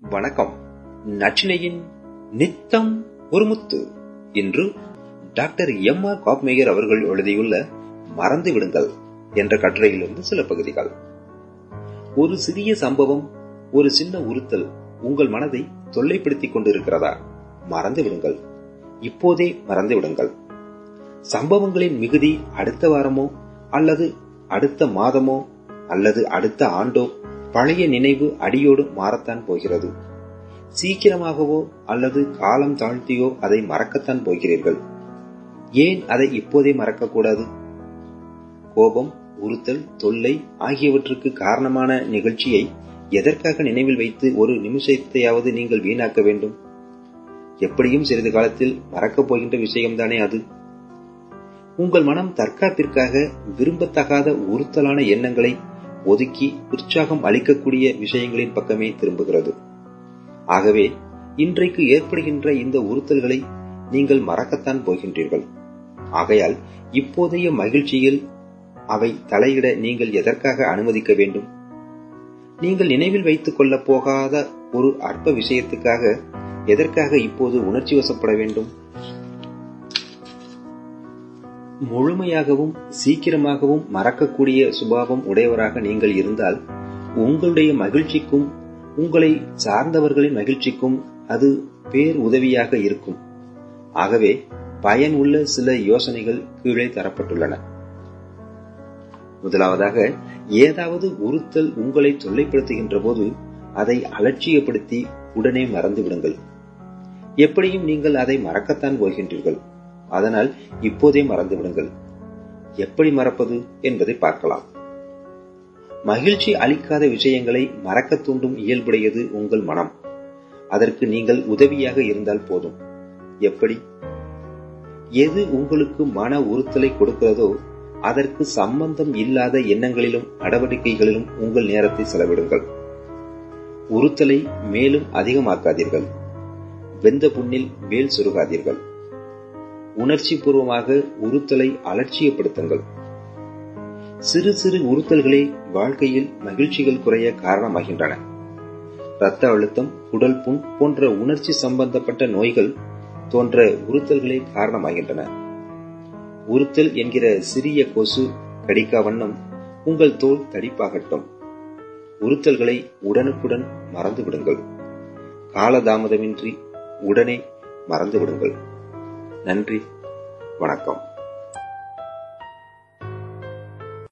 வணக்கம். நச்சினையின் நித்தம் ஒரு முத்து. இன்று டாக்டர் எம் ஆர் காப்மேயர் அவர்கள் எழுதியுள்ள மறந்து விடுங்கள் என்ற கட்டுரையிலிருந்து சில பகுதிகள். ஒரு சிறிய சம்பவம் ஒரு சின்ன உறுத்தல் உங்கள் மனதை தொல்லைப்படுத்திக் கொண்டிருக்கிறதா? மறந்து விடுங்கள். இப்போதே மறந்து விடுங்கள். சம்பவங்களின் மிகுதி அடுத்த வாரமோ அல்லது அடுத்த மாதமோ அல்லது அடுத்த ஆண்டோ பழைய நினைவு அடியோடு மாறத்தான் போகிறது. சீக்கிரமாகவோ அல்லது காலம் தாழ்த்தியோ அதை மறக்கத்தான் போகிறீர்கள். ஏன் அதை இப்போதே மறக்கக்கூடாது? கோபம் உறுத்தல் தொல்லை ஆகியவற்றுக்கு காரணமான நிகழ்ச்சியை எதற்காக நினைவில் வைத்து ஒரு நிமிஷத்தையாவது நீங்கள் வீணாக்க வேண்டும்? எப்படியும் சிறிது காலத்தில் மறக்கப் போகின்ற விஷயம்தானே அது. உங்கள் மனம் தற்காப்பிற்காக விரும்பத்தகாத உறுத்தலான எண்ணங்களை ஒதுக்கி உற்சாகம் அளிக்கக்கூடிய விஷயங்களின் பக்கமே திரும்புகிறது. ஆகவே இன்றைக்கு ஏற்படுகின்ற இந்த உறுத்தல்களை நீங்கள் மறக்கத்தான் போகின்றீர்கள். ஆகையால் இப்போதைய மகிழ்ச்சியில் அவை தலையிட நீங்கள் எதற்காக அனுமதிக்க வேண்டும்? நீங்கள் நினைவில் வைத்துக் கொள்ளப் போகாத ஒரு அற்ப விஷயத்துக்காக எதற்காக இப்போது உணர்ச்சி வசப்பட வேண்டும்? முழுமையாகவும் சீக்கிரமாகவும் மறக்கக்கூடிய சுபாவம் உடையவராக நீங்கள் இருந்தால் உங்களுடைய மகிழ்ச்சிக்கும் உங்களை சார்ந்தவர்களின் மகிழ்ச்சிக்கும் அது பேர் உதவியாக இருக்கும். ஆகவே பயன் உள்ள சில யோசனைகள் கீழே தரப்பட்டுள்ளன. முதலாவதாக ஏதாவது உறுத்தல் உங்களை தொல்லைப்படுத்துகின்ற போது அதை அலட்சியப்படுத்தி உடனே மறந்து விடுங்கள் எப்படியும் நீங்கள் அதை மறக்கத்தான் போகின்றீர்கள். அதனால் இப்போதே மறந்து விடுங்கள். எப்படி மறப்பது என்பதை பார்க்கலாம். மகிழ்ச்சி அளிக்காத விஷயங்களை மறக்க தூண்டும் இயல்புடையது உங்கள் மனம். அதற்கு நீங்கள் உதவியாக இருந்தால் போதும். எப்படி? எது உங்களுக்கு மன உறுத்தலை கொடுக்கிறதோ அதற்கு சம்பந்தம் இல்லாத எண்ணங்களிலும் நடவடிக்கைகளிலும் உங்கள் நேரத்தை செலவிடுங்கள். உறுத்தலை மேலும் அதிகமாக்காதீர்கள். வெந்த புண்ணில் மேல் சுருகாதீர்கள். உணர்ச்சி பூர்வமாக உறுத்தலை அலட்சியப்படுத்துங்கள். சிறு சிறு உறுத்தல்களே வாழ்க்கையில் மகிழ்ச்சிகள் குறைய காரணமாகின்றன. இரத்த அழுத்தம் உடல் புண் போன்ற உணர்ச்சி சம்பந்தப்பட்ட நோய்கள் தோன்ற உறுத்தல்களே காரணமாகின்றன. உறுத்தல் என்கிற சிறிய கொசு கடிக்கா வண்ணம் உங்கள் தோல் தடிப்பாகட்டும். உறுத்தல்களை உடனுக்குடன் மறந்து விடுங்கள் காலதாமதமின்றி உடனே மறந்து விடுங்கள் நன்றி. வணக்கம்.